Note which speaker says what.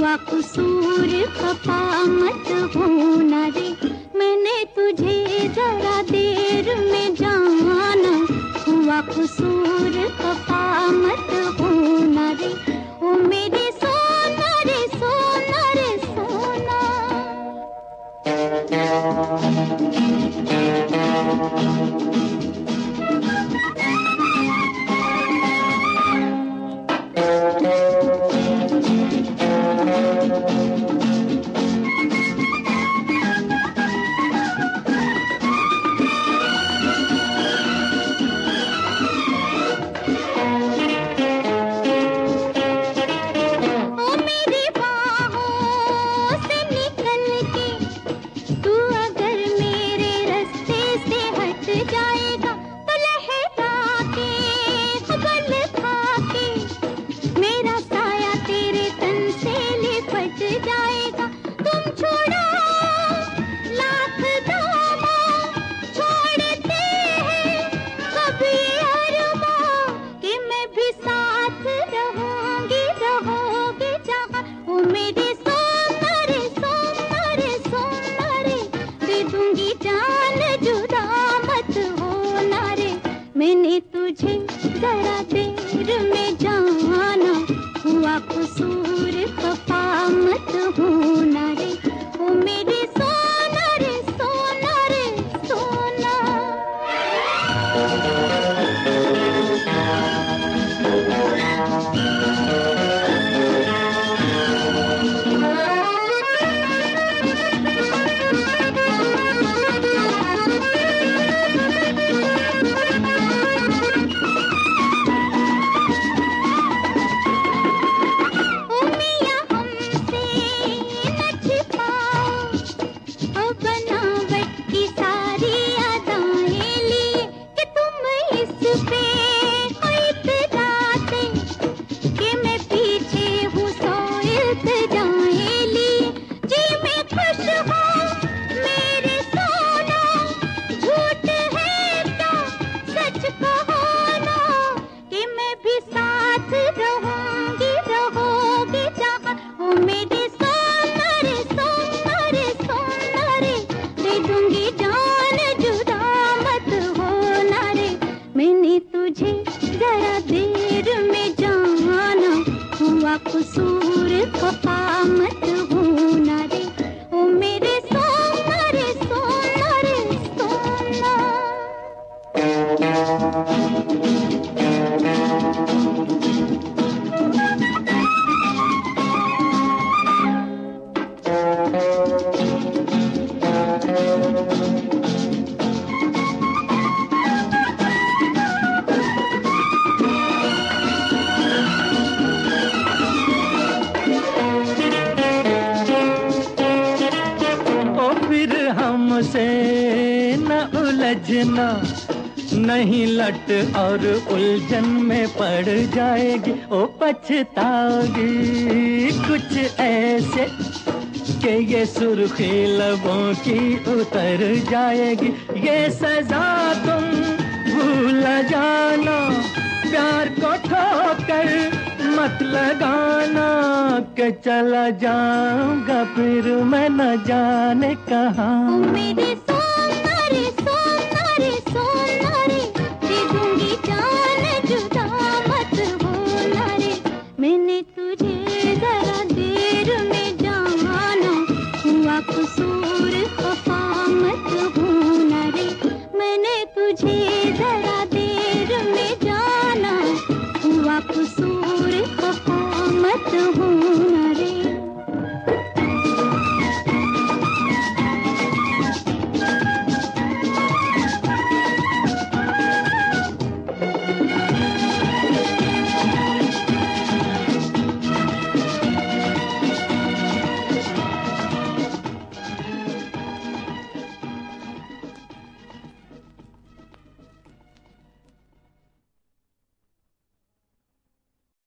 Speaker 1: हुआ कसूर खपा मत होना रे। मैंने तुझे जरा देर में जाना। हुआ कसूर खपा मत होना रे। ओ मेरे सोना रे सोना रे, सोना। मैंने तुझे जरा देर में जाना तुझे जरा देर में जाना हुआ कसूर पपा मत होना।
Speaker 2: हमसे न उलझना, नहीं लट और उलझन में पड़ जाएगी। ओ पछताओगी कुछ ऐसे कि ये सुर्खी लबों की उतर जाएगी। ये सजा तुम भूल जाना, प्यार को ठोकर मत लगाना के चला जाऊँगा फिर मैं न जाने कहा।
Speaker 1: मेरे Mm-hmm.